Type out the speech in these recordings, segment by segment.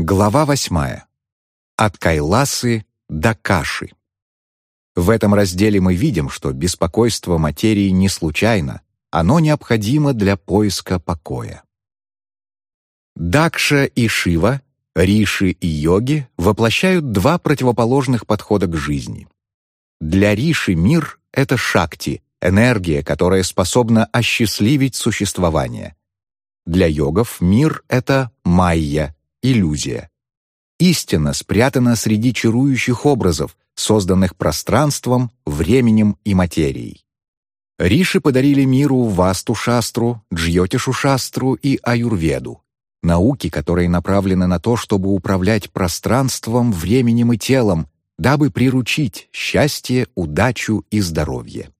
Глава восьмая. От Кайласы до Каши. В этом разделе мы видим, что беспокойство материи не случайно, оно необходимо для поиска покоя. Дакша и Шива, Риши и йоги воплощают два противоположных подхода к жизни. Для Риши мир — это шакти, энергия, которая способна осчастливить существование. Для йогов мир — это майя, иллюзия. Истина спрятана среди чарующих образов, созданных пространством, временем и материей. Риши подарили миру Васту-шастру, Джьотишу-шастру и Аюрведу, науки, которые направлены на то, чтобы управлять пространством, временем и телом, дабы приручить счастье, удачу и здоровье.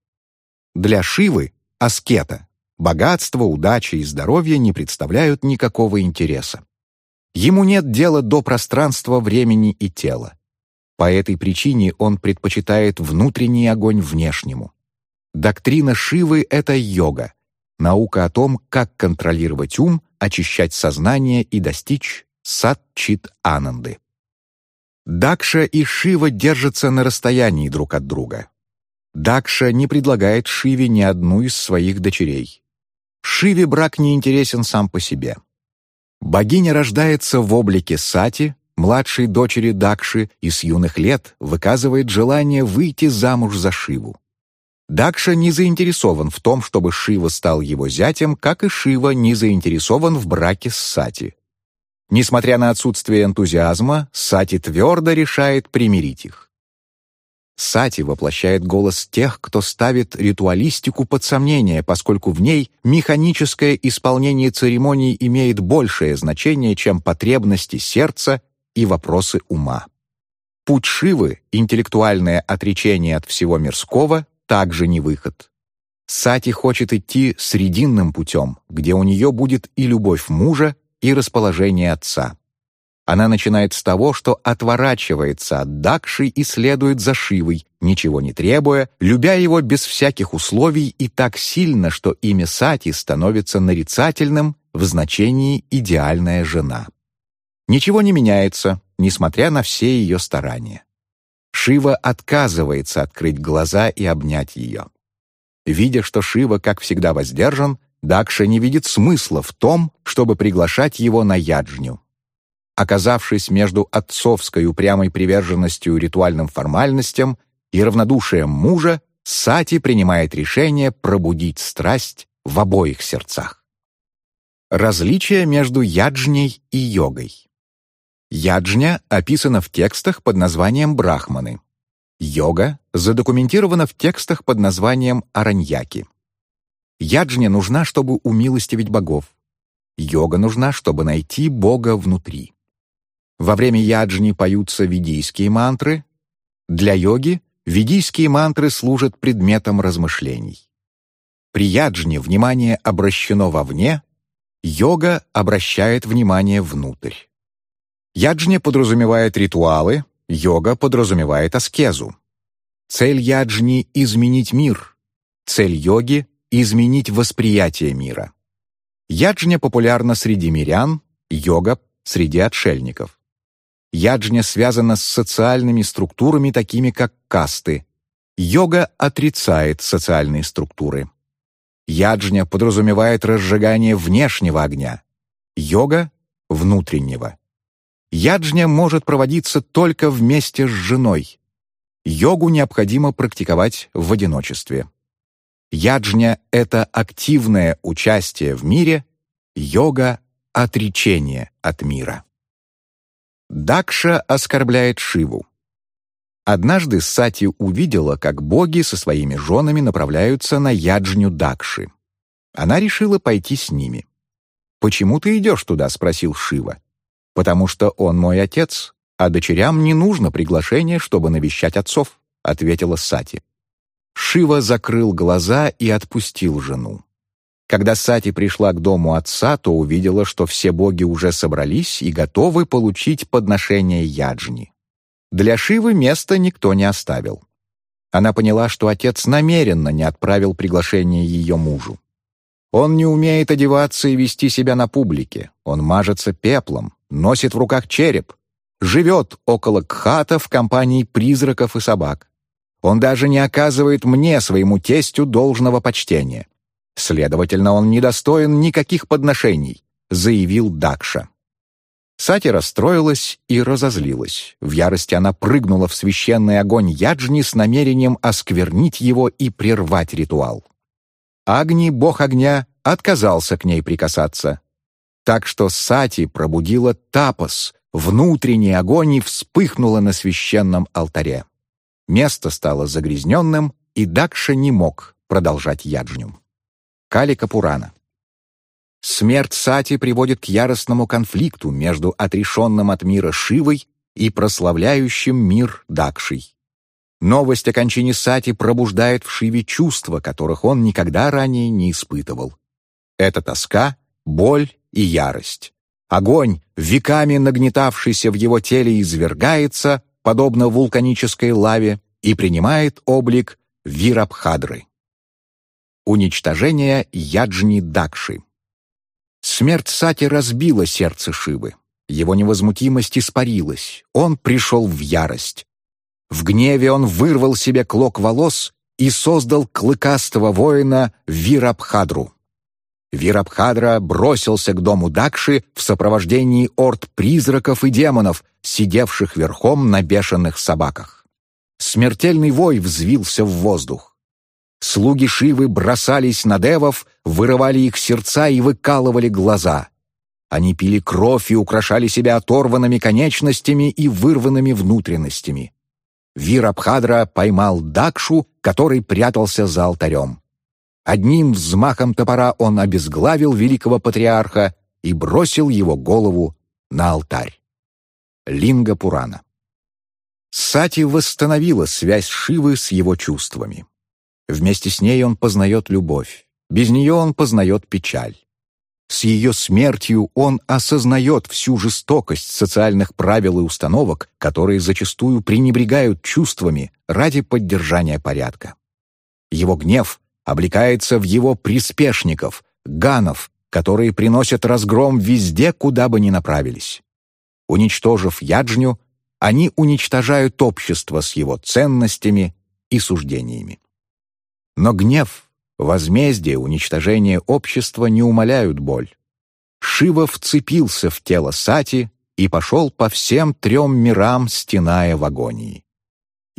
Для Шивы, аскета, богатство, удача и здоровье не представляют никакого интереса. Ему нет дела до пространства, времени и тела. По этой причине он предпочитает внутренний огонь внешнему. Доктрина Шивы — это йога, наука о том, как контролировать ум, очищать сознание и достичь сад-чит-ананды. Дакша и Шива держатся на расстоянии друг от друга. Дакша не предлагает Шиве ни одну из своих дочерей. Шиве брак не интересен сам по себе. Богиня рождается в облике Сати, младшей дочери Дакши, и с юных лет выказывает желание выйти замуж за Шиву. Дакша не заинтересован в том, чтобы Шива стал его зятем, как и Шива не заинтересован в браке с Сати. Несмотря на отсутствие энтузиазма, Сати твердо решает примирить их. Сати воплощает голос тех, кто ставит ритуалистику под сомнение, поскольку в ней механическое исполнение церемоний имеет большее значение, чем потребности сердца и вопросы ума. Путь Шивы, интеллектуальное отречение от всего мирского, также не выход. Сати хочет идти срединным путем, где у нее будет и любовь мужа, и расположение отца. Она начинает с того, что отворачивается от Дакши и следует за Шивой, ничего не требуя, любя его без всяких условий и так сильно, что имя Сати становится нарицательным в значении «идеальная жена». Ничего не меняется, несмотря на все ее старания. Шива отказывается открыть глаза и обнять ее. Видя, что Шива, как всегда, воздержан, Дакша не видит смысла в том, чтобы приглашать его на яджню. Оказавшись между отцовской упрямой приверженностью ритуальным формальностям и равнодушием мужа, Сати принимает решение пробудить страсть в обоих сердцах. Различие между яджней и йогой. Яджня описана в текстах под названием брахманы. Йога задокументирована в текстах под названием араньяки. Яджня нужна, чтобы умилостивить богов. Йога нужна, чтобы найти Бога внутри. Во время яджни поются ведийские мантры. Для йоги ведийские мантры служат предметом размышлений. При яджне внимание обращено вовне, йога обращает внимание внутрь. Яджня подразумевает ритуалы, йога подразумевает аскезу. Цель яджни — изменить мир. Цель йоги — изменить восприятие мира. Яджня популярна среди мирян, йога — среди отшельников. Яджня связана с социальными структурами, такими как касты. Йога отрицает социальные структуры. Яджня подразумевает разжигание внешнего огня. Йога — внутреннего. Яджня может проводиться только вместе с женой. Йогу необходимо практиковать в одиночестве. Яджня — это активное участие в мире, йога — отречение от мира. Дакша оскорбляет Шиву. Однажды Сати увидела, как боги со своими женами направляются на яджню Дакши. Она решила пойти с ними. «Почему ты идешь туда?» — спросил Шива. «Потому что он мой отец, а дочерям не нужно приглашение, чтобы навещать отцов», — ответила Сати. Шива закрыл глаза и отпустил жену. Когда Сати пришла к дому отца, то увидела, что все боги уже собрались и готовы получить подношение яджни. Для Шивы места никто не оставил. Она поняла, что отец намеренно не отправил приглашение ее мужу. Он не умеет одеваться и вести себя на публике, он мажется пеплом, носит в руках череп, живет около Кхата в компании призраков и собак. Он даже не оказывает мне, своему тестю, должного почтения. Следовательно, он недостоин никаких подношений, заявил Дакша. Сати расстроилась и разозлилась. В ярости она прыгнула в священный огонь Яджни с намерением осквернить его и прервать ритуал. Агни, бог огня, отказался к ней прикасаться. Так что Сати пробудила тапос, внутренний огонь и вспыхнула на священном алтаре. Место стало загрязненным, и Дакша не мог продолжать яджню. Калика Пурана. Смерть Сати приводит к яростному конфликту между отрешенным от мира Шивой и прославляющим мир Дакшей. Новость о кончине Сати пробуждает в Шиве чувства, которых он никогда ранее не испытывал. Это тоска, боль и ярость. Огонь, веками нагнетавшийся в его теле, извергается, подобно вулканической лаве, и принимает облик Вирабхадры. Уничтожение Яджни Дакши Смерть Сати разбила сердце Шивы. Его невозмутимость испарилась. Он пришел в ярость. В гневе он вырвал себе клок волос и создал клыкастого воина Вирабхадру. Вирабхадра бросился к дому Дакши в сопровождении орд призраков и демонов, сидевших верхом на бешеных собаках. Смертельный вой взвился в воздух. Слуги Шивы бросались на девов, вырывали их сердца и выкалывали глаза. Они пили кровь и украшали себя оторванными конечностями и вырванными внутренностями. Вирабхадра поймал Дакшу, который прятался за алтарем. Одним взмахом топора он обезглавил великого патриарха и бросил его голову на алтарь. Линга Пурана. Сати восстановила связь Шивы с его чувствами. Вместе с ней он познает любовь, без нее он познает печаль. С ее смертью он осознает всю жестокость социальных правил и установок, которые зачастую пренебрегают чувствами ради поддержания порядка. Его гнев облекается в его приспешников, ганов, которые приносят разгром везде, куда бы ни направились. Уничтожив Яджню, они уничтожают общество с его ценностями и суждениями. Но гнев, возмездие, уничтожение общества не умаляют боль. Шива вцепился в тело Сати и пошел по всем трем мирам, стеная в агонии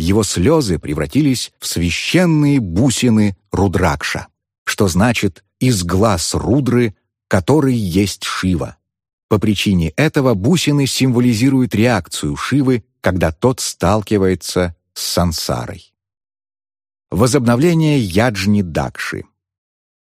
его слезы превратились в священные бусины Рудракша, что значит «из глаз Рудры, который есть Шива». По причине этого бусины символизируют реакцию Шивы, когда тот сталкивается с сансарой. Возобновление Яджни Дакши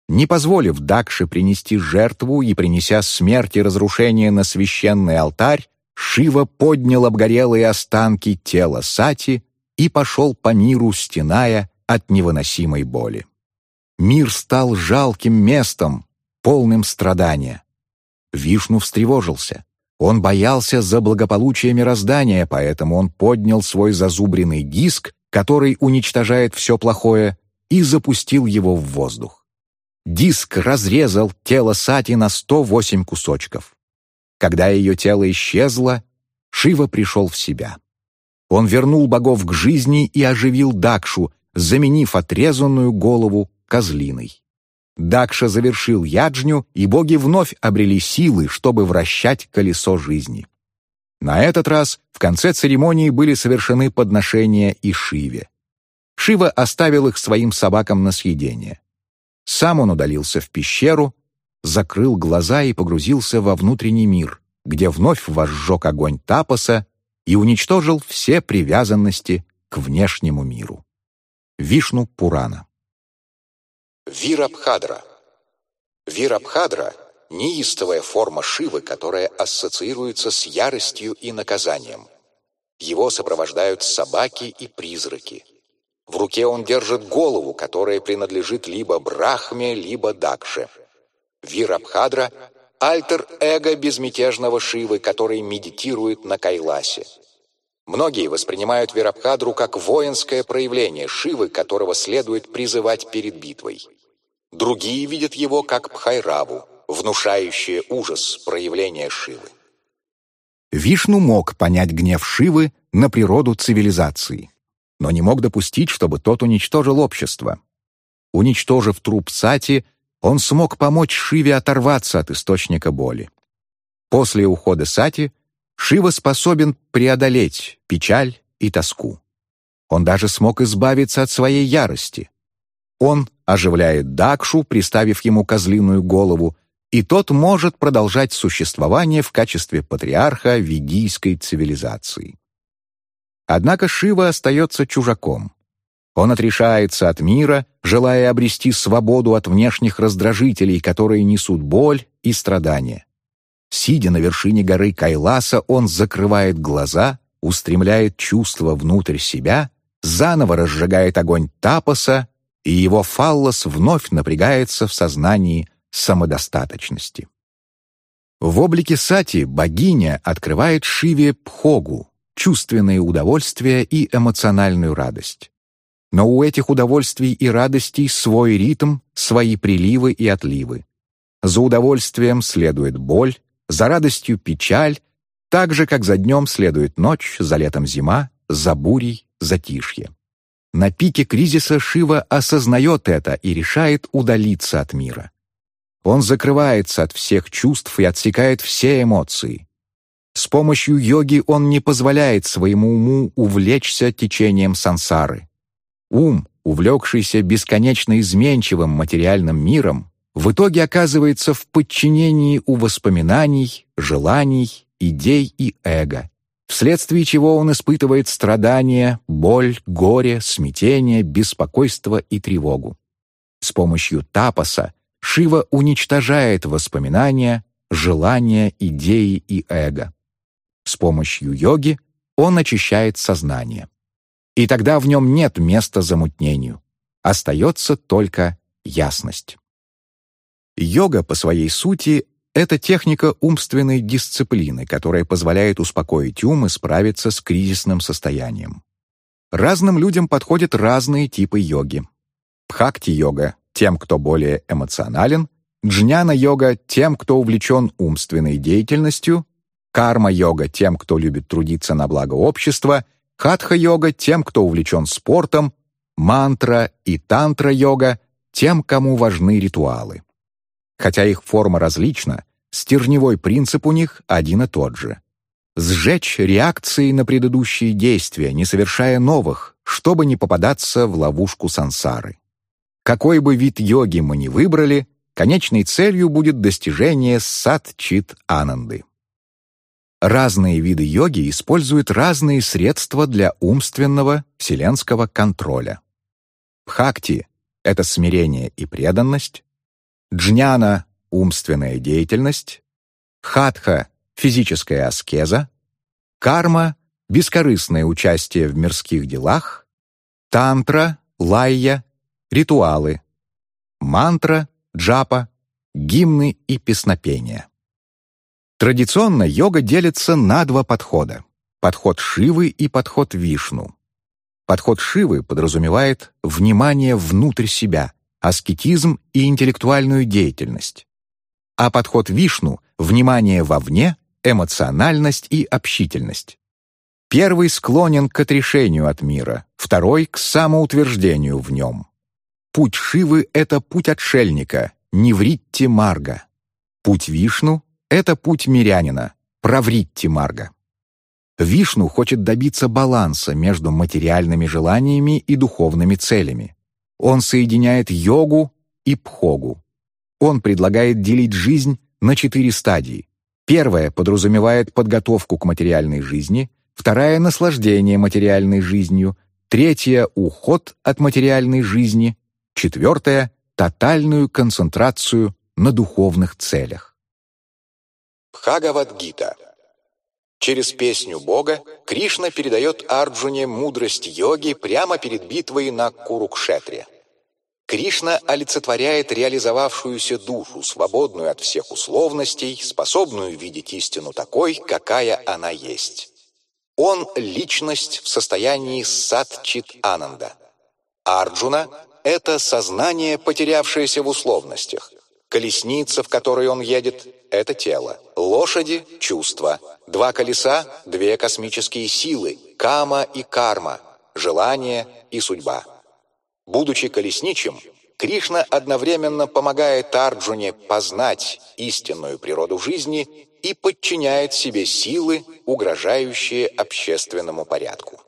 Не позволив Дакше принести жертву и принеся смерть и разрушение на священный алтарь, Шива поднял обгорелые останки тела Сати и пошел по миру, стеная от невыносимой боли. Мир стал жалким местом, полным страдания. Вишну встревожился. Он боялся за благополучие мироздания, поэтому он поднял свой зазубренный диск, который уничтожает все плохое, и запустил его в воздух. Диск разрезал тело Сати на 108 кусочков. Когда ее тело исчезло, Шива пришел в себя. Он вернул богов к жизни и оживил Дакшу, заменив отрезанную голову козлиной. Дакша завершил яджню, и боги вновь обрели силы, чтобы вращать колесо жизни. На этот раз в конце церемонии были совершены подношения и Шиве. Шива оставил их своим собакам на съедение. Сам он удалился в пещеру, закрыл глаза и погрузился во внутренний мир, где вновь возжег огонь тапоса и уничтожил все привязанности к внешнему миру. Вишну Пурана. Вирабхадра. Вирабхадра — неистовая форма Шивы, которая ассоциируется с яростью и наказанием. Его сопровождают собаки и призраки. В руке он держит голову, которая принадлежит либо Брахме, либо Дакше. Вирабхадра альтер-эго безмятежного Шивы, который медитирует на Кайласе. Многие воспринимают Вирабхадру как воинское проявление Шивы, которого следует призывать перед битвой. Другие видят его как Пхайраву, внушающее ужас проявления Шивы. Вишну мог понять гнев Шивы на природу цивилизации, но не мог допустить, чтобы тот уничтожил общество. Уничтожив труп Сати, он смог помочь Шиве оторваться от источника боли. После ухода Сати Шива способен преодолеть печаль и тоску. Он даже смог избавиться от своей ярости. Он оживляет Дакшу, приставив ему козлиную голову, и тот может продолжать существование в качестве патриарха ведийской цивилизации. Однако Шива остается чужаком. Он отрешается от мира, желая обрести свободу от внешних раздражителей, которые несут боль и страдания. Сидя на вершине горы Кайласа, он закрывает глаза, устремляет чувства внутрь себя, заново разжигает огонь тапоса, и его фаллос вновь напрягается в сознании самодостаточности. В облике Сати богиня открывает Шиве Пхогу, чувственное удовольствие и эмоциональную радость. Но у этих удовольствий и радостей свой ритм, свои приливы и отливы. За удовольствием следует боль, за радостью печаль, так же, как за днем следует ночь, за летом зима, за бурей затишье. На пике кризиса Шива осознает это и решает удалиться от мира. Он закрывается от всех чувств и отсекает все эмоции. С помощью йоги он не позволяет своему уму увлечься течением сансары. Ум, увлекшийся бесконечно изменчивым материальным миром, в итоге оказывается в подчинении у воспоминаний, желаний, идей и эго, вследствие чего он испытывает страдания, боль, горе, смятение, беспокойство и тревогу. С помощью тапаса Шива уничтожает воспоминания, желания, идеи и эго. С помощью йоги он очищает сознание. И тогда в нем нет места замутнению. Остается только ясность. Йога по своей сути — это техника умственной дисциплины, которая позволяет успокоить ум и справиться с кризисным состоянием. Разным людям подходят разные типы йоги. Бхакти-йога — тем, кто более эмоционален, джняна-йога — тем, кто увлечен умственной деятельностью, карма-йога — тем, кто любит трудиться на благо общества, хатха-йога — тем, кто увлечен спортом, мантра и тантра-йога — тем, кому важны ритуалы. Хотя их форма различна, стержневой принцип у них один и тот же. Сжечь реакции на предыдущие действия, не совершая новых, чтобы не попадаться в ловушку сансары. Какой бы вид йоги мы ни выбрали, конечной целью будет достижение сад-чит-ананды. Разные виды йоги используют разные средства для умственного, вселенского контроля. Бхакти — это смирение и преданность, джняна — умственная деятельность, хатха — физическая аскеза, карма — бескорыстное участие в мирских делах, тантра, лайя — ритуалы, мантра, джапа, гимны и песнопения. Традиционно йога делится на два подхода — подход Шивы и подход Вишну. Подход Шивы подразумевает внимание внутрь себя, аскетизм и интеллектуальную деятельность. А подход Вишну — внимание вовне, эмоциональность и общительность. Первый склонен к отрешению от мира, второй — к самоутверждению в нем. Путь Шивы — это путь отшельника, невритти марга. Путь Вишну — это путь мирянина, правритти марга. Вишну хочет добиться баланса между материальными желаниями и духовными целями. Он соединяет йогу и пхогу. Он предлагает делить жизнь на четыре стадии. Первая подразумевает подготовку к материальной жизни, вторая — наслаждение материальной жизнью, третья — уход от материальной жизни, четвертая — тотальную концентрацию на духовных целях. Бхагавадгита Через песню Бога Кришна передает Арджуне мудрость йоги прямо перед битвой на Курукшетре. Кришна олицетворяет реализовавшуюся душу, свободную от всех условностей, способную видеть истину такой, какая она есть. Он — личность в состоянии сад-чит-ананда. Арджуна — это сознание, потерявшееся в условностях. Колесница, в которой он едет — это тело, лошади — чувства, два колеса — две космические силы, кама и карма, желание и судьба. Будучи колесничим, Кришна одновременно помогает Арджуне познать истинную природу жизни и подчиняет себе силы, угрожающие общественному порядку.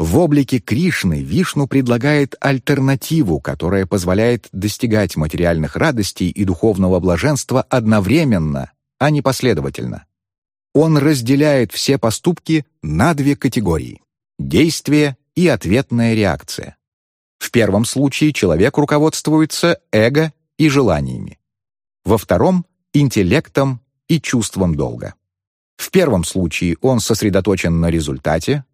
В облике Кришны Вишну предлагает альтернативу, которая позволяет достигать материальных радостей и духовного блаженства одновременно, а не последовательно. Он разделяет все поступки на две категории — действие и ответная реакция. В первом случае человек руководствуется эго и желаниями. Во втором — интеллектом и чувством долга. В первом случае он сосредоточен на результате,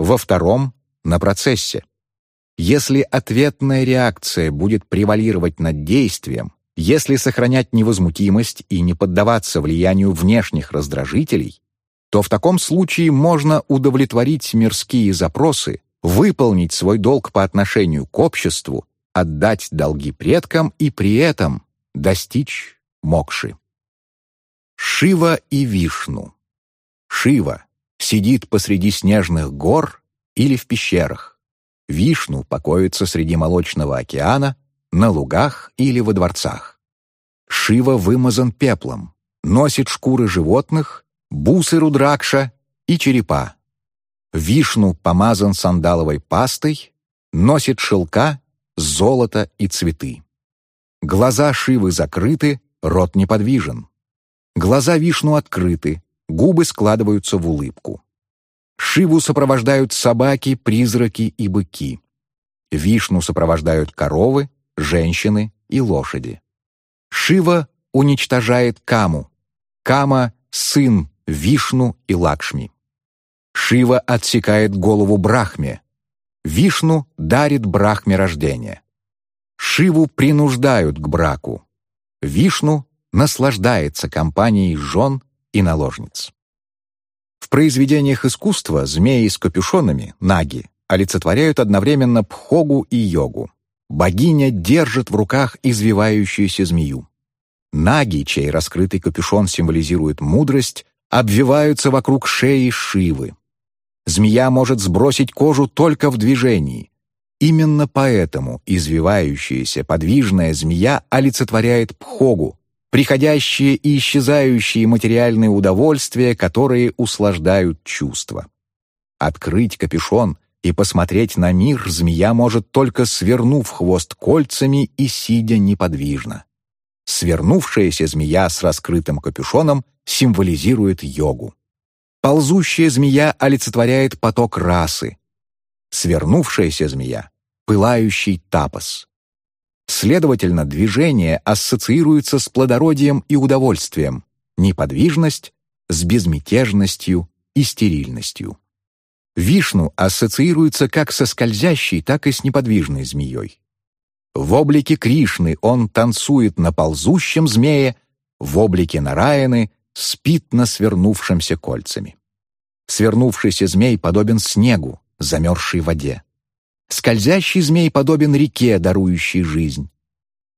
во втором — на процессе. Если ответная реакция будет превалировать над действием, если сохранять невозмутимость и не поддаваться влиянию внешних раздражителей, то в таком случае можно удовлетворить мирские запросы, выполнить свой долг по отношению к обществу, отдать долги предкам и при этом достичь мокши. Шива и Вишну Шива сидит посреди снежных гор или в пещерах. Вишну покоится среди молочного океана, на лугах или во дворцах. Шива вымазан пеплом, носит шкуры животных, бусы рудракша и черепа. Вишну помазан сандаловой пастой, носит шелка, золото и цветы. Глаза Шивы закрыты, рот неподвижен. Глаза Вишну открыты, губы складываются в улыбку. Шиву сопровождают собаки, призраки и быки. Вишну сопровождают коровы, женщины и лошади. Шива уничтожает Каму. Кама — сын Вишну и Лакшми. Шива отсекает голову Брахме. Вишну дарит Брахме рождение. Шиву принуждают к браку. Вишну наслаждается компанией жен и наложниц. В произведениях искусства змеи с капюшонами, наги, олицетворяют одновременно пхогу и йогу. Богиня держит в руках извивающуюся змею. Наги, чей раскрытый капюшон символизирует мудрость, обвиваются вокруг шеи Шивы. Змея может сбросить кожу только в движении. Именно поэтому извивающаяся подвижная змея олицетворяет пхогу, приходящие и исчезающие материальные удовольствия, которые услаждают чувства. Открыть капюшон и посмотреть на мир змея может только свернув хвост кольцами и сидя неподвижно. Свернувшаяся змея с раскрытым капюшоном символизирует йогу. Ползущая змея олицетворяет поток расы. Свернувшаяся змея — пылающий тапос. Следовательно, движение ассоциируется с плодородием и удовольствием, неподвижность — с безмятежностью и стерильностью. Вишну ассоциируется как со скользящей, так и с неподвижной змеей. В облике Кришны он танцует на ползущем змее, в облике Нараяны спит на свернувшемся кольцами. Свернувшийся змей подобен снегу, замерзшей воде. Скользящий змей подобен реке, дарующей жизнь.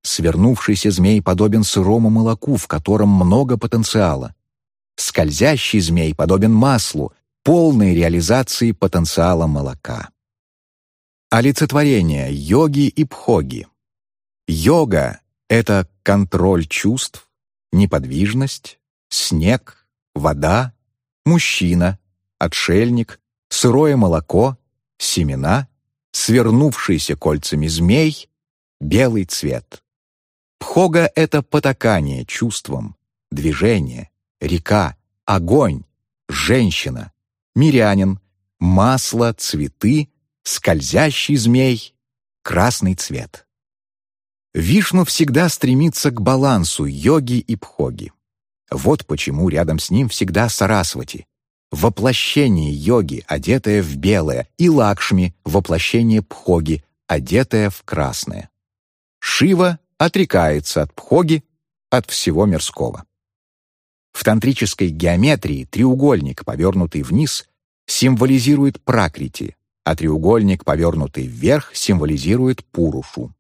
Свернувшийся змей подобен сырому молоку, в котором много потенциала. Скользящий змей подобен маслу, полной реализации потенциала молока. Олицетворение йоги и пхоги. Йога — это контроль чувств, неподвижность, снег, вода, мужчина, отшельник, сырое молоко, семена свернувшийся кольцами змей, белый цвет. Пхога — это потакание чувством, движение, река, огонь, женщина, мирянин, масло, цветы, скользящий змей, красный цвет. Вишну всегда стремится к балансу йоги и пхоги. Вот почему рядом с ним всегда Сарасвати, воплощение йоги, одетое в белое, и Лакшми, воплощение Пхоги, одетое в красное. Шива отрекается от Пхоги, от всего мирского. В тантрической геометрии треугольник, повернутый вниз, символизирует пракрити, а треугольник, повернутый вверх, символизирует пурушу.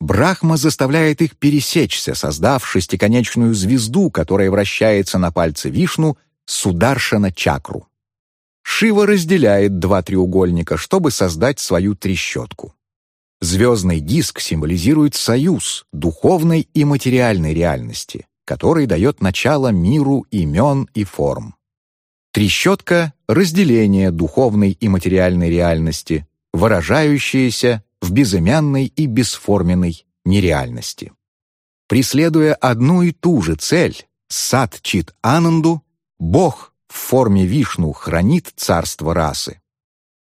Брахма заставляет их пересечься, создав шестиконечную звезду, которая вращается на пальце Вишну, Сударшана чакру. Шива разделяет два треугольника, чтобы создать свою трещотку. Звездный диск символизирует союз духовной и материальной реальности, который дает начало миру имен и форм. Трещотка — разделение духовной и материальной реальности, выражающееся в безымянной и бесформенной нереальности. Преследуя одну и ту же цель, сад чит Ананду, Бог в форме Вишну хранит царство расы,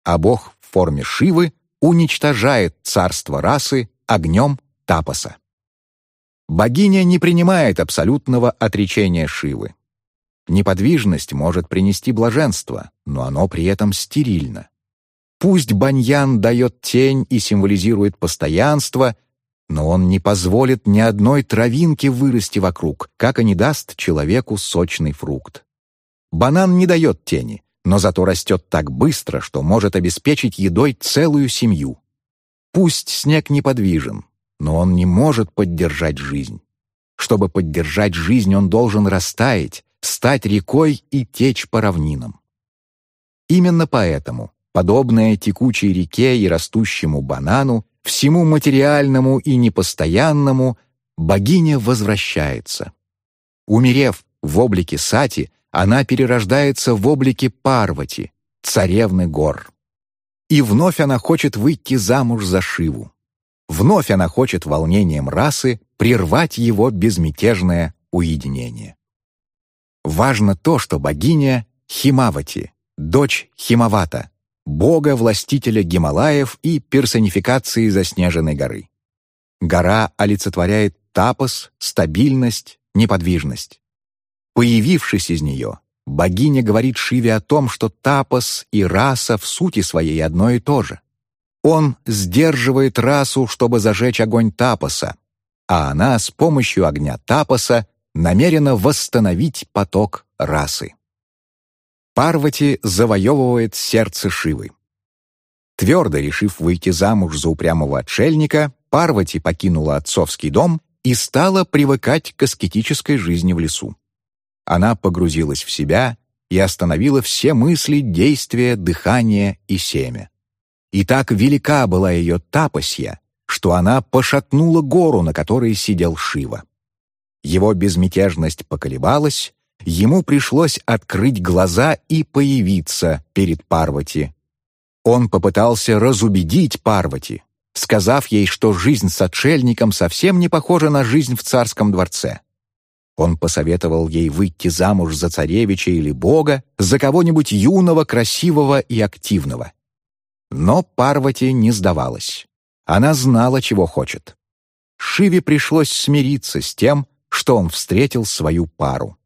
а Бог в форме Шивы уничтожает царство расы огнем Тапаса. Богиня не принимает абсолютного отречения Шивы. Неподвижность может принести блаженство, но оно при этом стерильно. Пусть баньян дает тень и символизирует постоянство, но он не позволит ни одной травинке вырасти вокруг, как и не даст человеку сочный фрукт. Банан не дает тени, но зато растет так быстро, что может обеспечить едой целую семью. Пусть снег неподвижен, но он не может поддержать жизнь. Чтобы поддержать жизнь, он должен растаять, стать рекой и течь по равнинам. Именно поэтому, подобное текучей реке и растущему банану, всему материальному и непостоянному, богиня возвращается. Умерев в облике Сати, она перерождается в облике Парвати, царевны гор. И вновь она хочет выйти замуж за Шиву. Вновь она хочет волнением расы прервать его безмятежное уединение. Важно то, что богиня Химавати, дочь Химавата, бога-властителя Гималаев и персонификации заснеженной горы. Гора олицетворяет тапос, стабильность, неподвижность. Появившись из нее, богиня говорит Шиве о том, что тапос и раса в сути своей одно и то же. Он сдерживает расу, чтобы зажечь огонь тапоса, а она с помощью огня тапоса намерена восстановить поток расы. Парвати завоевывает сердце Шивы. Твердо решив выйти замуж за упрямого отшельника, Парвати покинула отцовский дом и стала привыкать к аскетической жизни в лесу. Она погрузилась в себя и остановила все мысли, действия, дыхание и семя. И так велика была ее тапосья, что она пошатнула гору, на которой сидел Шива. Его безмятежность поколебалась, ему пришлось открыть глаза и появиться перед Парвати. Он попытался разубедить Парвати, сказав ей, что жизнь с отшельником совсем не похожа на жизнь в царском дворце. Он посоветовал ей выйти замуж за царевича или бога, за кого-нибудь юного, красивого и активного. Но Парвати не сдавалась. Она знала, чего хочет. Шиве пришлось смириться с тем, что он встретил свою пару.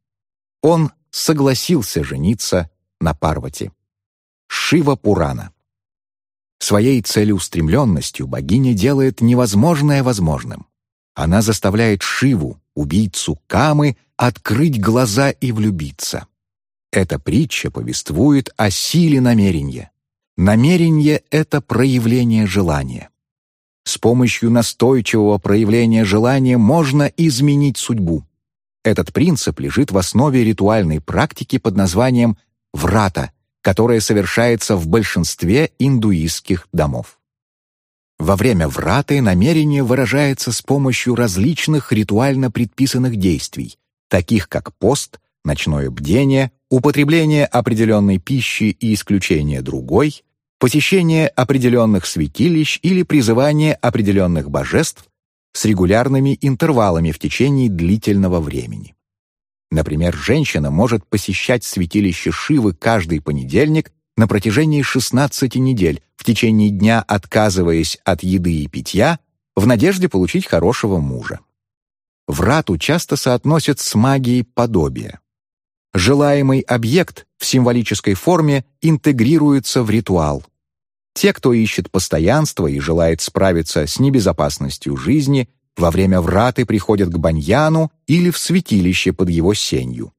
Он согласился жениться на Парвати. Шива Пурана. Своей целеустремленностью богиня делает невозможное возможным. Она заставляет Шиву, убийцу Камы, открыть глаза и влюбиться. Эта притча повествует о силе намерения. Намерение — это проявление желания. С помощью настойчивого проявления желания можно изменить судьбу. Этот принцип лежит в основе ритуальной практики под названием «врата», которая совершается в большинстве индуистских домов. Во время враты намерение выражается с помощью различных ритуально предписанных действий, таких как пост, ночное бдение, употребление определенной пищи и исключение другой, посещение определенных святилищ или призывание определенных божеств с регулярными интервалами в течение длительного времени. Например, женщина может посещать святилище Шивы каждый понедельник на протяжении 16 недель, в течение дня отказываясь от еды и питья, в надежде получить хорошего мужа. Врату часто соотносят с магией подобия. Желаемый объект в символической форме интегрируется в ритуал. Те, кто ищет постоянство и желает справиться с небезопасностью жизни, во время враты приходят к баньяну или в святилище под его сенью.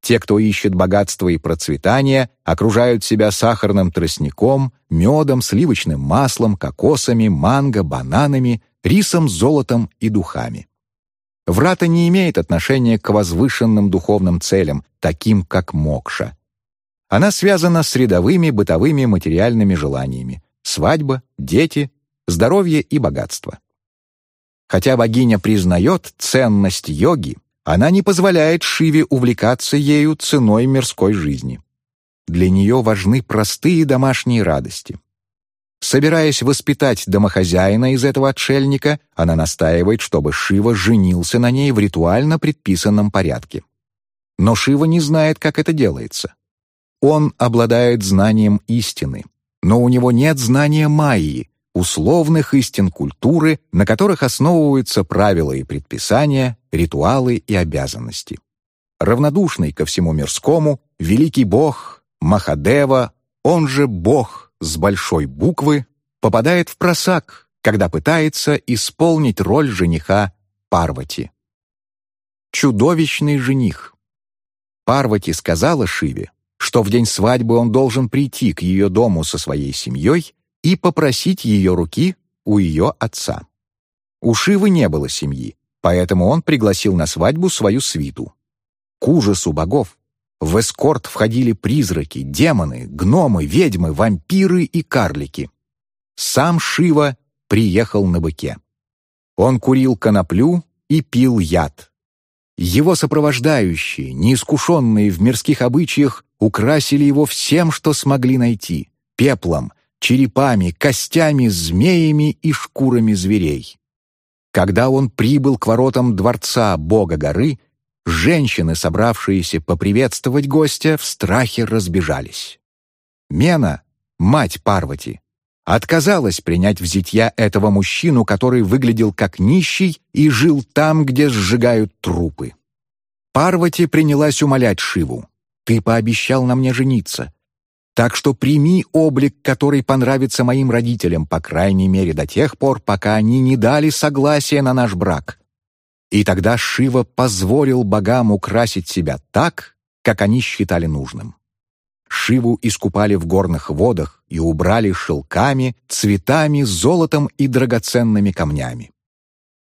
Те, кто ищет богатство и процветание, окружают себя сахарным тростником, медом, сливочным маслом, кокосами, манго, бананами, рисом, золотом и духами. Врата не имеет отношения к возвышенным духовным целям, таким как мокша. Она связана с рядовыми бытовыми материальными желаниями — свадьба, дети, здоровье и богатство. Хотя богиня признает ценность йоги, она не позволяет Шиве увлекаться ею ценой мирской жизни. Для нее важны простые домашние радости. Собираясь воспитать домохозяина из этого отшельника, она настаивает, чтобы Шива женился на ней в ритуально предписанном порядке. Но Шива не знает, как это делается. Он обладает знанием истины, но у него нет знания майи, условных истин культуры, на которых основываются правила и предписания, ритуалы и обязанности. Равнодушный ко всему мирскому, великий бог Махадева, он же бог с большой буквы попадает в просак, когда пытается исполнить роль жениха Парвати. Чудовищный жених. Парвати сказала Шиве, что в день свадьбы он должен прийти к ее дому со своей семьей и попросить ее руки у ее отца. У Шивы не было семьи, поэтому он пригласил на свадьбу свою свиту. К ужасу богов в эскорт входили призраки, демоны, гномы, ведьмы, вампиры и карлики. Сам Шива приехал на быке. Он курил коноплю и пил яд. Его сопровождающие, неискушенные в мирских обычаях, украсили его всем, что смогли найти — пеплом, черепами, костями, змеями и шкурами зверей. Когда он прибыл к воротам дворца бога горы — Женщины, собравшиеся поприветствовать гостя, в страхе разбежались. Мена, мать Парвати, отказалась принять в зятья этого мужчину, который выглядел как нищий и жил там, где сжигают трупы. Парвати принялась умолять Шиву. «Ты пообещал на мне жениться. Так что прими облик, который понравится моим родителям, по крайней мере до тех пор, пока они не дали согласия на наш брак. И тогда Шива позволил богам украсить себя так, как они считали нужным. Шиву искупали в горных водах и убрали шелками, цветами, золотом и драгоценными камнями.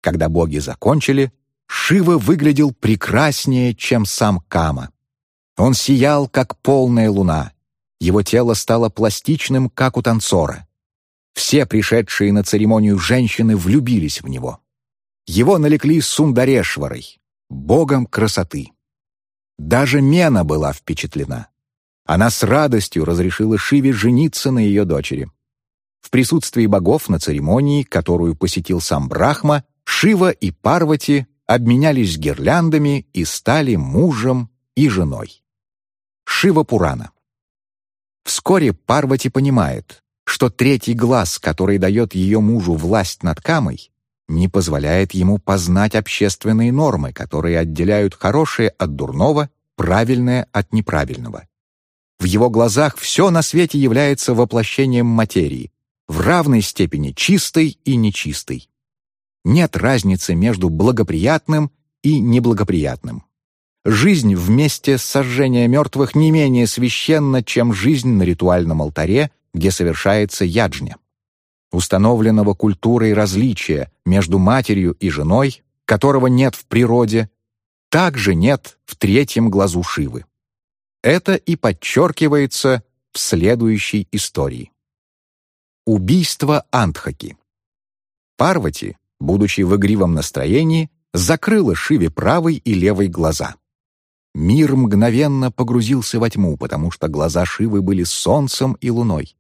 Когда боги закончили, Шива выглядел прекраснее, чем сам Кама. Он сиял, как полная луна. Его тело стало пластичным, как у танцора. Все пришедшие на церемонию женщины влюбились в него. Его налекли Сундарешварой, богом красоты. Даже Мена была впечатлена. Она с радостью разрешила Шиве жениться на ее дочери. В присутствии богов на церемонии, которую посетил сам Брахма, Шива и Парвати обменялись гирляндами и стали мужем и женой. Шива Пурана. Вскоре Парвати понимает, что третий глаз, который дает ее мужу власть над Камой, не позволяет ему познать общественные нормы, которые отделяют хорошее от дурного, правильное от неправильного. В его глазах все на свете является воплощением материи, в равной степени чистой и нечистой. Нет разницы между благоприятным и неблагоприятным. Жизнь вместе с сожжением мертвых не менее священна, чем жизнь на ритуальном алтаре, где совершается яджня установленного культурой различия между матерью и женой, которого нет в природе, также нет в третьем глазу Шивы. Это и подчеркивается в следующей истории. Убийство Антхаки. Парвати, будучи в игривом настроении, закрыла Шиве правый и левый глаза. Мир мгновенно погрузился во тьму, потому что глаза Шивы были солнцем и луной.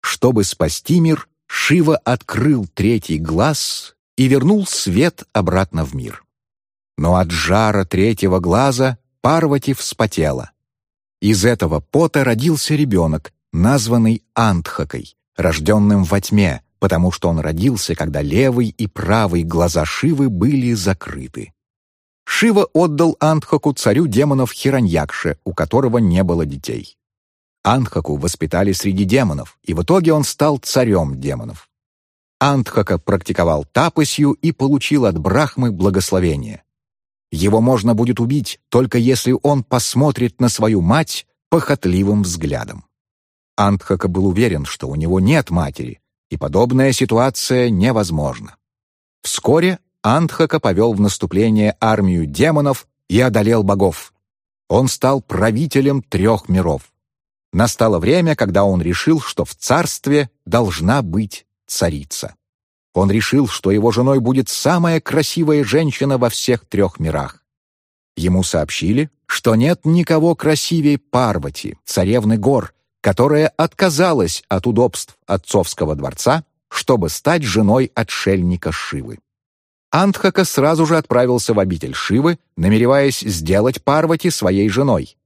Чтобы спасти мир, Шива открыл третий глаз и вернул свет обратно в мир. Но от жара третьего глаза Парвати вспотела. Из этого пота родился ребенок, названный Антхакой, рожденным во тьме, потому что он родился, когда левый и правый глаза Шивы были закрыты. Шива отдал Антхаку царю демонов Хираньякше, у которого не было детей. Антхаку воспитали среди демонов, и в итоге он стал царем демонов. Антхака практиковал тапосью и получил от Брахмы благословение. Его можно будет убить, только если он посмотрит на свою мать похотливым взглядом. Антхака был уверен, что у него нет матери, и подобная ситуация невозможна. Вскоре Антхака повел в наступление армию демонов и одолел богов. Он стал правителем трех миров. Настало время, когда он решил, что в царстве должна быть царица. Он решил, что его женой будет самая красивая женщина во всех трех мирах. Ему сообщили, что нет никого красивее Парвати, царевны гор, которая отказалась от удобств отцовского дворца, чтобы стать женой отшельника Шивы. Антхака сразу же отправился в обитель Шивы, намереваясь сделать Парвати своей женой.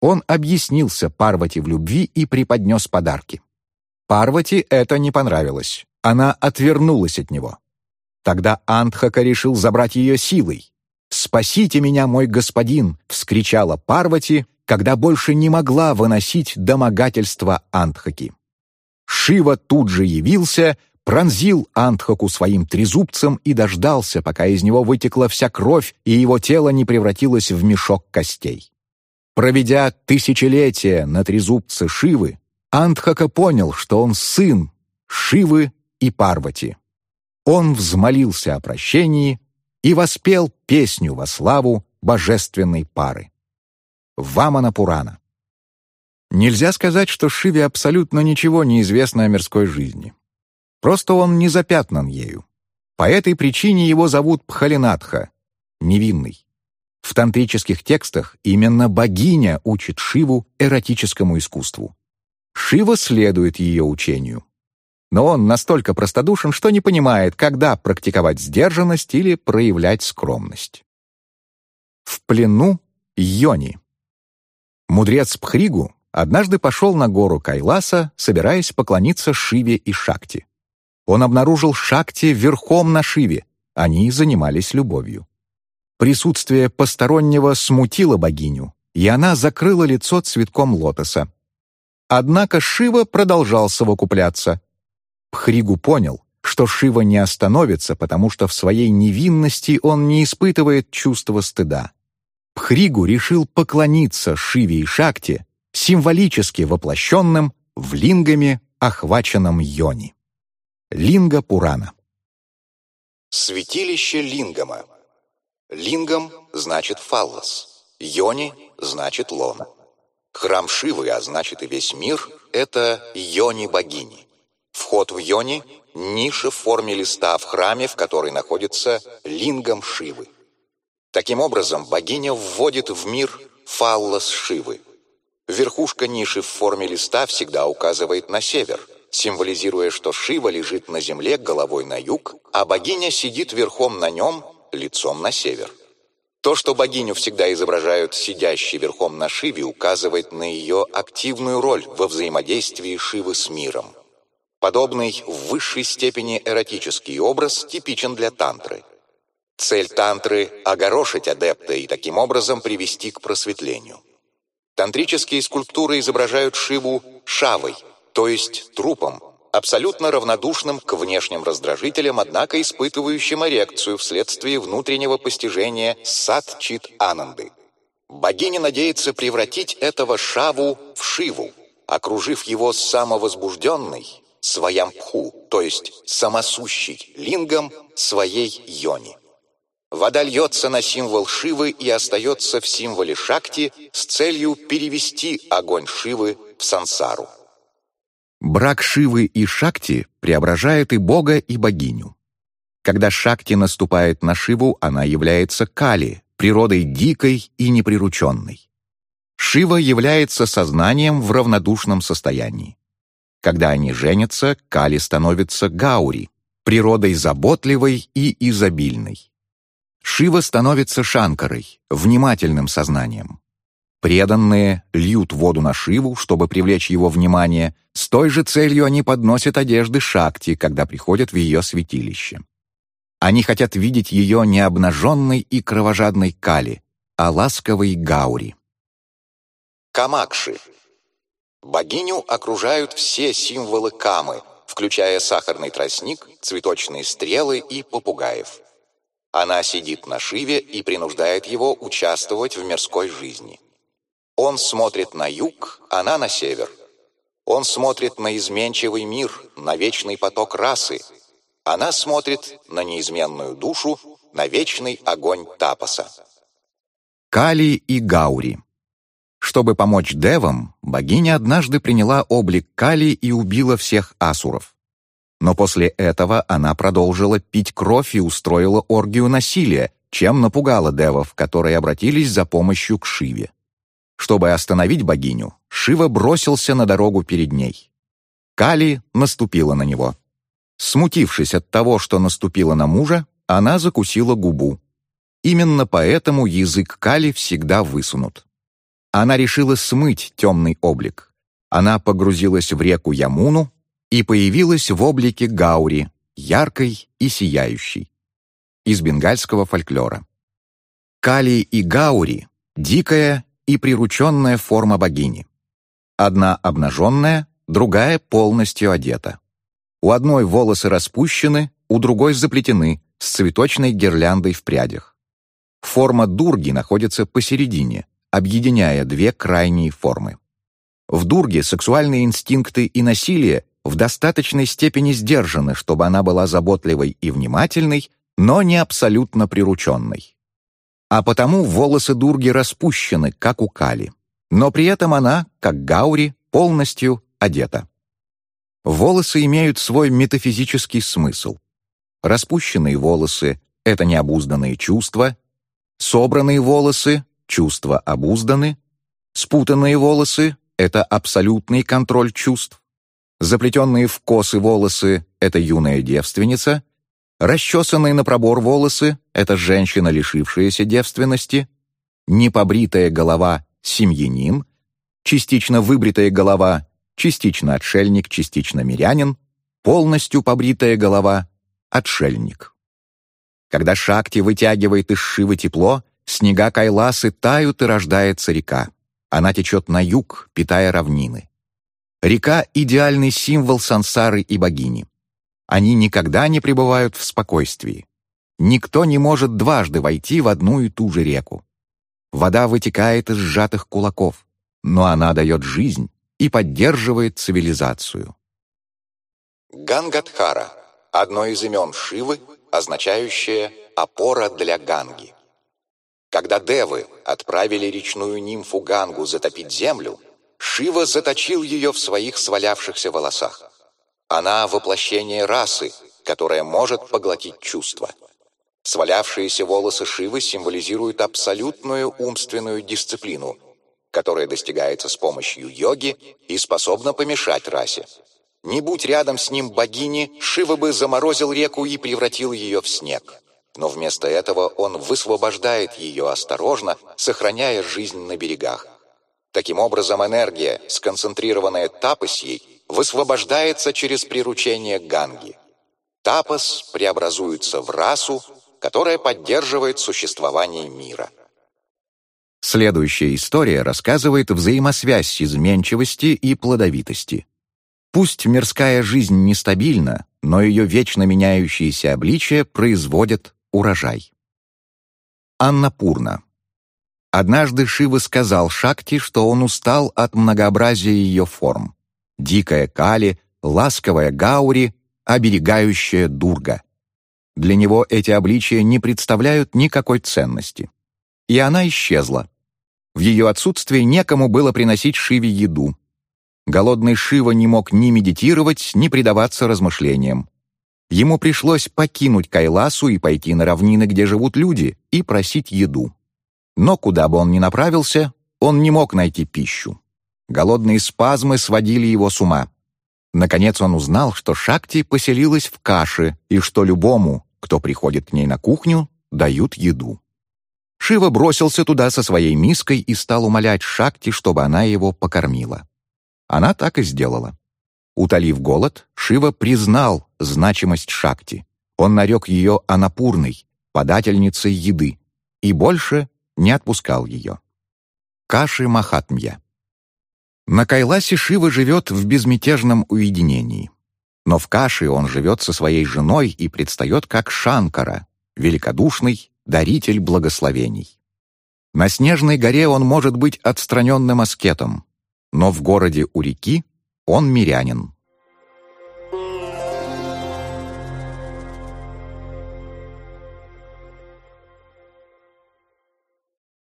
Он объяснился Парвати в любви и преподнес подарки. Парвати это не понравилось. Она отвернулась от него. Тогда Антхака решил забрать ее силой. «Спасите меня, мой господин!» — вскричала Парвати, когда больше не могла выносить домогательства Антхаки. Шива тут же явился, пронзил Антхаку своим трезубцем и дождался, пока из него вытекла вся кровь и его тело не превратилось в мешок костей. Проведя тысячелетия на трезубце Шивы, Антхака понял, что он сын Шивы и Парвати. Он взмолился о прощении и воспел песню во славу божественной пары. Вамана Пурана. Нельзя сказать, что Шиве абсолютно ничего не известно о мирской жизни. Просто он не запятнан ею. По этой причине его зовут Пхалинатха, невинный. В тантрических текстах именно богиня учит Шиву эротическому искусству. Шива следует ее учению но он настолько простодушен, что не понимает, когда практиковать сдержанность или проявлять скромность. В плену Йони. Мудрец Пхригу однажды пошел на гору Кайласа, собираясь поклониться Шиве и Шакти. Он обнаружил Шакти верхом на Шиве, они занимались любовью. Присутствие постороннего смутило богиню, и она закрыла лицо цветком лотоса. Однако Шива продолжал совокупляться, Пхригу понял, что Шива не остановится, потому что в своей невинности он не испытывает чувства стыда. Пхригу решил поклониться Шиве и Шакте, символически воплощенным в лингаме, охваченном йони. Линга Пурана. Святилище Лингама. Лингам значит фаллос, йони значит лона. Храм Шивы, а значит и весь мир, это йони богини. Вход в йони – ниша в форме листа в храме, в которой находится лингам Шивы. Таким образом, богиня вводит в мир фаллос Шивы. Верхушка ниши в форме листа всегда указывает на север, символизируя, что Шива лежит на земле головой на юг, а богиня сидит верхом на нем, лицом на север. То, что богиню всегда изображают сидящей верхом на Шиве, указывает на ее активную роль во взаимодействии Шивы с миром. Подобный в высшей степени эротический образ типичен для тантры. Цель тантры – огорошить адепта и таким образом привести к просветлению. Тантрические скульптуры изображают Шиву шавой, то есть трупом, абсолютно равнодушным к внешним раздражителям, однако испытывающим эрекцию вследствие внутреннего постижения сад-чит ананды. Богиня надеется превратить этого шаву в Шиву, окружив его самовозбужденной, своямпху, то есть самосущий лингом своей йони. Вода льется на символ Шивы и остается в символе Шакти с целью перевести огонь Шивы в сансару. Брак Шивы и Шакти преображает и Бога, и богиню. Когда Шакти наступает на Шиву, она является Кали, природой дикой и неприрученной. Шива является сознанием в равнодушном состоянии. Когда они женятся, Кали становится Гаури, природой заботливой и изобильной. Шива становится Шанкарой, внимательным сознанием. Преданные льют воду на Шиву, чтобы привлечь его внимание. С той же целью они подносят одежды Шакти, когда приходят в ее святилище. Они хотят видеть ее не обнаженной и кровожадной Кали, а ласковой Гаури. Камакши Богиню окружают все символы камы, включая сахарный тростник, цветочные стрелы и попугаев. Она сидит на Шиве и принуждает его участвовать в мирской жизни. Он смотрит на юг, она на север. Он смотрит на изменчивый мир, на вечный поток расы. она смотрит на неизменную душу, на вечный огонь Тапаса. Кали и Гаури Чтобы помочь девам, богиня однажды приняла облик Кали и убила всех асуров. Но после этого она продолжила пить кровь и устроила оргию насилия, чем напугала девов, которые обратились за помощью к Шиве. Чтобы остановить богиню, Шива бросился на дорогу перед ней. Кали наступила на него. Смутившись от того, что наступила на мужа, она закусила губу. Именно поэтому язык Кали всегда высунут. Она решила смыть темный облик. Она погрузилась в реку Ямуну и появилась в облике Гаури, яркой и сияющей. Из бенгальского фольклора. Кали и Гаури — дикая и прирученная форма богини. Одна обнаженная, другая полностью одета. У одной волосы распущены, у другой заплетены, с цветочной гирляндой в прядях. Форма дурги находится посередине, объединяя две крайние формы. В дурге сексуальные инстинкты и насилие в достаточной степени сдержаны, чтобы она была заботливой и внимательной, но не абсолютно прирученной. А потому волосы дурги распущены, как у Кали. Но при этом она, как Гаури, полностью одета. Волосы имеют свой метафизический смысл. Распущенные волосы — это необузданные чувства, собранные волосы — чувства обузданы, спутанные волосы — это абсолютный контроль чувств, заплетенные в косы волосы — это юная девственница, расчесанные на пробор волосы — это женщина, лишившаяся девственности, непобритая голова — семьянин, частично выбритая голова — частично отшельник, частично мирянин, полностью побритая голова — отшельник. Когда Шакти вытягивает из Шивы тепло, снега Кайласы тают и рождается река. Она течет на юг, питая равнины. Река — идеальный символ сансары и богини. Они никогда не пребывают в спокойствии. Никто не может дважды войти в одну и ту же реку. Вода вытекает из сжатых кулаков, но она дает жизнь и поддерживает цивилизацию. Гангадхара – одно из имен Шивы, означающее «опора для Ганги». Когда девы отправили речную нимфу Гангу затопить землю, Шива заточил ее в своих свалявшихся волосах. Она — воплощение расы, которая может поглотить чувства. Свалявшиеся волосы Шивы символизируют абсолютную умственную дисциплину, которая достигается с помощью йоги и способна помешать расе. Не будь рядом с ним богини, Шива бы заморозил реку и превратил ее в снег. Но вместо этого он высвобождает ее осторожно, сохраняя жизнь на берегах. Таким образом, энергия, сконцентрированная тапасьей, высвобождается через приручение ганги. Тапас преобразуется в расу, которая поддерживает существование мира. Следующая история рассказывает взаимосвязь изменчивости и плодовитости. Пусть мирская жизнь нестабильна, но ее вечно меняющиеся обличия производят урожай. Анна Пурна Однажды Шива сказал Шакти, что он устал от многообразия ее форм. Дикая Кали, ласковая Гаури, оберегающая Дурга. Для него эти обличия не представляют никакой ценности. И она исчезла. В ее отсутствии некому было приносить Шиве еду. Голодный Шива не мог ни медитировать, ни предаваться размышлениям. Ему пришлось покинуть Кайласу и пойти на равнины, где живут люди, и просить еду. Но куда бы он ни направился, он не мог найти пищу. Голодные спазмы сводили его с ума. Наконец он узнал, что Шакти поселилась в каше и что любому, кто приходит к ней на кухню, дают еду. Шива бросился туда со своей миской и стал умолять Шакти, чтобы она его покормила. Она так и сделала. Утолив голод, Шива признал значимость Шакти. Он нарек ее анапурной, подательницей еды, и больше не отпускал ее. Каши Махатмья. На Кайласе Шива живет в безмятежном уединении. Но в Каши он живет со своей женой и предстает как Шанкара, великодушный даритель благословений. На Снежной горе он может быть отстраненным аскетом, но в городе у реки он мирянин.